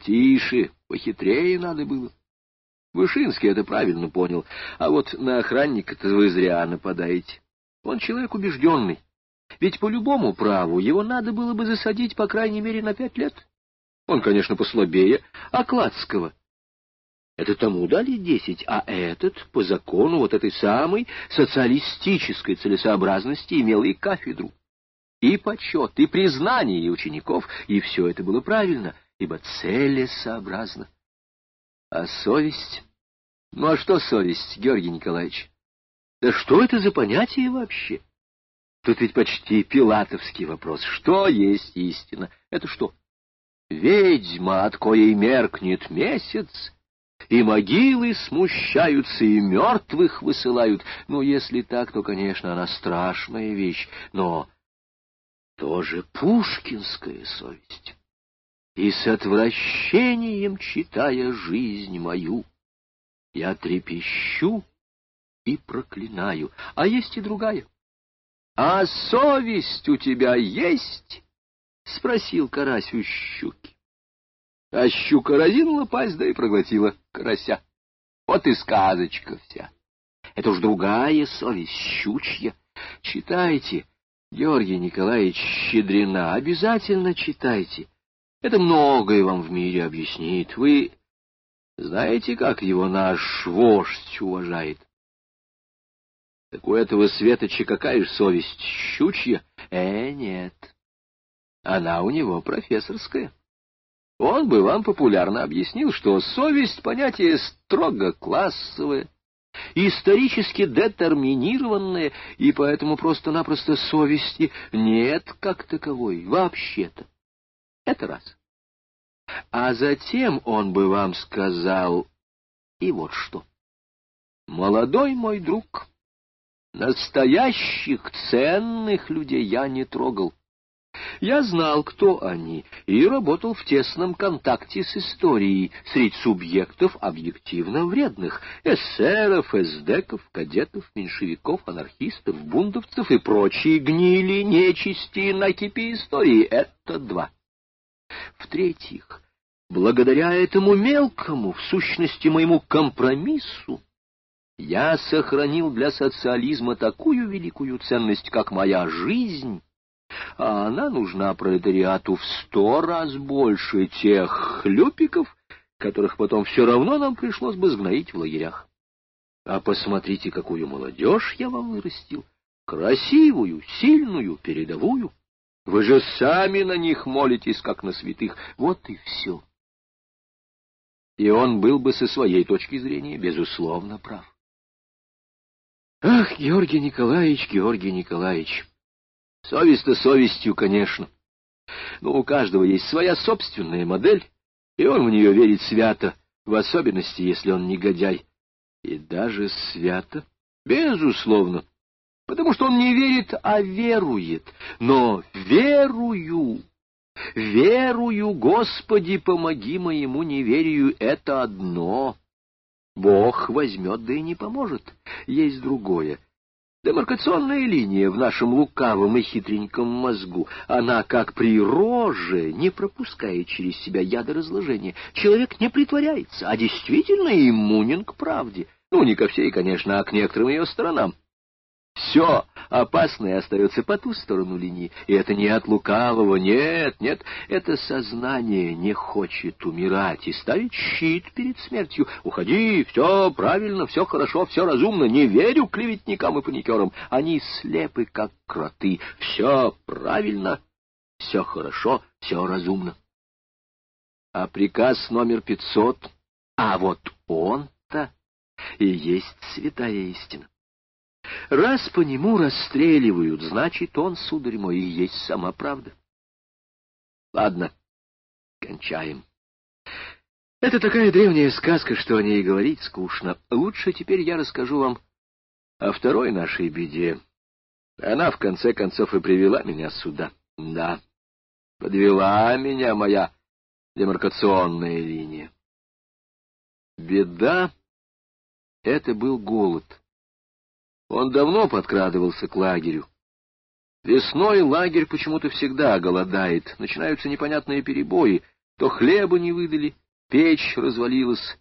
Потише, похитрее надо было. Вышинский это правильно понял, а вот на охранника-то вы зря нападаете. Он человек убежденный. Ведь по любому праву его надо было бы засадить по крайней мере на пять лет. Он, конечно, послабее Окладского. Это тому дали десять, а этот, по закону вот этой самой социалистической целесообразности, имел и кафедру, и почет, и признание и учеников, и все это было правильно, ибо целесообразно. А совесть? Ну а что совесть, Георгий Николаевич? Да что это за понятие вообще? Тут ведь почти пилатовский вопрос. Что есть истина? Это что? Ведьма, от коей меркнет месяц, и могилы смущаются, и мертвых высылают. Ну, если так, то, конечно, она страшная вещь, но тоже пушкинская совесть. И с отвращением, читая жизнь мою, я трепещу и проклинаю, а есть и другая. — А совесть у тебя есть? — спросил карась у щуки. А щука разинула пасть, да и проглотила карася. Вот и сказочка вся. Это уж другая совесть, щучья. Читайте, Георгий Николаевич Щедрина, обязательно читайте. Это многое вам в мире объяснит. Вы знаете, как его наш вождь уважает? Так у этого светоча какая же совесть, щучья? Э, нет. Она у него профессорская. Он бы вам популярно объяснил, что совесть — понятие строго классовое, исторически детерминированное, и поэтому просто-напросто совести нет как таковой, вообще-то. Это раз. А затем он бы вам сказал и вот что. Молодой мой друг, настоящих ценных людей я не трогал. Я знал, кто они, и работал в тесном контакте с историей среди субъектов объективно вредных — эсеров, эсдеков, кадетов, меньшевиков, анархистов, бундовцев и прочие гнили, нечисти, накипи истории. Это два. В-третьих, благодаря этому мелкому, в сущности моему компромиссу, я сохранил для социализма такую великую ценность, как моя жизнь, а она нужна пролетариату в сто раз больше тех хлюпиков, которых потом все равно нам пришлось бы сгноить в лагерях. А посмотрите, какую молодежь я вам вырастил. Красивую, сильную, передовую. Вы же сами на них молитесь, как на святых. Вот и все. И он был бы со своей точки зрения, безусловно, прав. Ах, Георгий Николаевич, Георгий Николаевич, совесть-то совестью, конечно. Но у каждого есть своя собственная модель, и он в нее верит свято, в особенности, если он негодяй. И даже свято, безусловно, потому что он не верит, а верует. Но верую, верую, Господи, помоги моему неверию, это одно. Бог возьмет, да и не поможет. Есть другое. Демаркационная линия в нашем лукавом и хитреньком мозгу, она, как при роже, не пропускает через себя ядоразложения. Человек не притворяется, а действительно иммунен к правде. Ну, не ко всей, конечно, а к некоторым ее сторонам. Все опасное остается по ту сторону линии, и это не от лукавого, нет, нет, это сознание не хочет умирать и ставить щит перед смертью. Уходи, все правильно, все хорошо, все разумно, не верю клеветникам и паникерам, они слепы, как кроты, все правильно, все хорошо, все разумно. А приказ номер пятьсот, а вот он-то и есть святая истина. Раз по нему расстреливают, значит, он, сударь мой, и есть сама правда. Ладно, кончаем. Это такая древняя сказка, что о ней говорить скучно. Лучше теперь я расскажу вам о второй нашей беде. Она, в конце концов, и привела меня сюда. Да, подвела меня моя демаркационная линия. Беда — это был голод. Он давно подкрадывался к лагерю. Весной лагерь почему-то всегда голодает, начинаются непонятные перебои, То хлеба не выдали, печь развалилась,